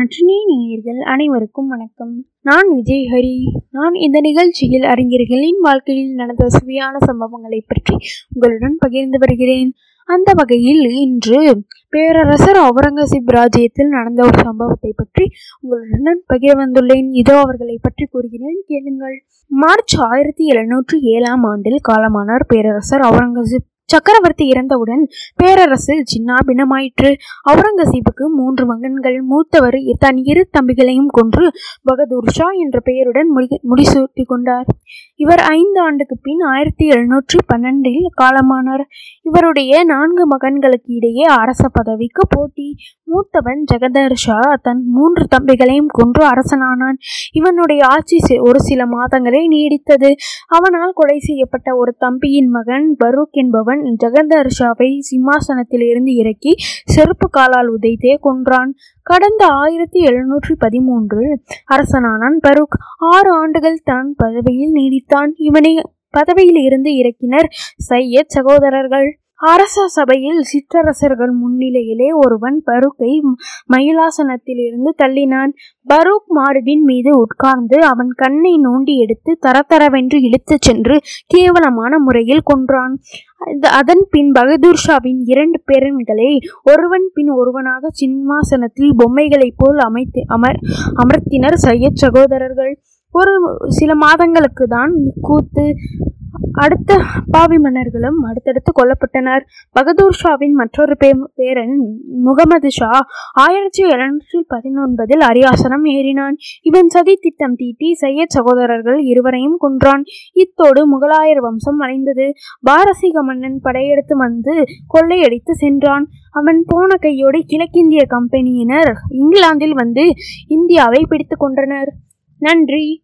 நற்றினை நேயர்கள் அனைவருக்கும் வணக்கம். நான் விஜய் ஹரி. நான் இந்த நிகழ்ச்சியில் அறிஞர்களின் வாழ்க்கையில் நடந்த சுவையான சம்பவங்களை பற்றி உங்களுடன் பகிர்ந்து வருகிறேன். அந்த வகையில் இன்று பேரரசர் அவுரங்கசீப் ராஜ்யத்தில் நடந்த ஒரு சம்பவத்தை பற்றி உங்களுடன் பகிர வந்துள்ளேன். இதோ அவர்களை பற்றி கூறுகிறேன். கேளுங்கள். மார்ச் ஆயிரத்தி எழுநூற்றி ஏழாம் ஆண்டில் காலமானார் பேரரசர் அவுரங்கசீப். சக்கரவர்த்தி இறந்தவுடன் பேரரசு சின்னாபின்னமாயிற்று. அவுரங்கசீபுக்கு மூன்று மகன்கள். மூத்தவர் தன் இரு தம்பிகளையும் கொன்று பகதூர் ஷா என்ற பெயருடன் முடி முடிசூட்டி கொண்டார். இவர் ஐந்து ஆண்டுக்கு பின் ஆயிரத்தி எழுநூற்றி பன்னெண்டில் காலமானார். இவருடைய நான்கு மகன்களுக்கு இடையே அரச பதவிக்கு போட்டி. மூத்தவன் ஜெகதர் ஷா தன் மூன்று தம்பிகளையும் கொன்று அரசனானான். இவனுடைய ஆட்சி ஒரு சில மாதங்களே நீடித்தது. அவனால் கொலை செய்யப்பட்ட ஒரு தம்பியின் மகன் பரூக் என்பவன் ஜெகதர் ஷாவை சிம்மாசனத்தில் இருந்து இறக்கி செருப்பு காலால் உதைத்தே கொன்றான். கடந்த ஆயிரத்தி எழுநூற்றி பதிமூன்றில் அரசனானான் பரூக். ஆறு ஆண்டுகள் தான் பதவியில் நீடித்தான். இவனை பதவியில் இருந்து இறக்கினர் சையத் சகோதரர்கள். அரச சபையில் சிற்றரசர்கள் முன்னிலையிலே ஒருவன் பருக்கை மயிலாசனத்திலிருந்து தள்ளினான். பரூக் மார்பின் மீது உட்கார்ந்து அவன் கண்ணை நோண்டி எடுத்து தரதரவென்று இழுத்துச் சென்று கேவலமான முறையில் கொன்றான். அதன் பின் பகதூர் ஷாவின் இரண்டு பேரன்களை ஒருவன் பின் ஒருவனாக சிம்மாசனத்தில் பொம்மைகளைப் போல் அமைத்து அமர் அமர்த்தினர் சையத் சகோதரர்கள். ஒரு சில மாதங்களுக்கு தான் இக்கூத்து அடுத்த பாவி மன்னர்களும் அடுத்தடுத்து கொல்லப்பட்டனர். பகதூர் ஷாவின் மற்றொரு பே பேரன் முகமது ஷா ஆயிரத்தி எழுநூற்றி பதினொன்பதில் அரியாசனம் ஏறினான். இவன் சதி திட்டம் தீட்டி சையத் சகோதரர்கள் இருவரையும் கொன்றான். இத்தோடு முகலாயர் வம்சம் அடைந்தது பாரசீக மன்னன் படையெடுத்து வந்து கொள்ளையடித்து சென்றான். அவன் போன கையோடு கிழக்கிந்திய கம்பெனியினர் இங்கிலாந்தில் வந்து இந்தியாவை பிடித்து கொண்டனர் நன்றி.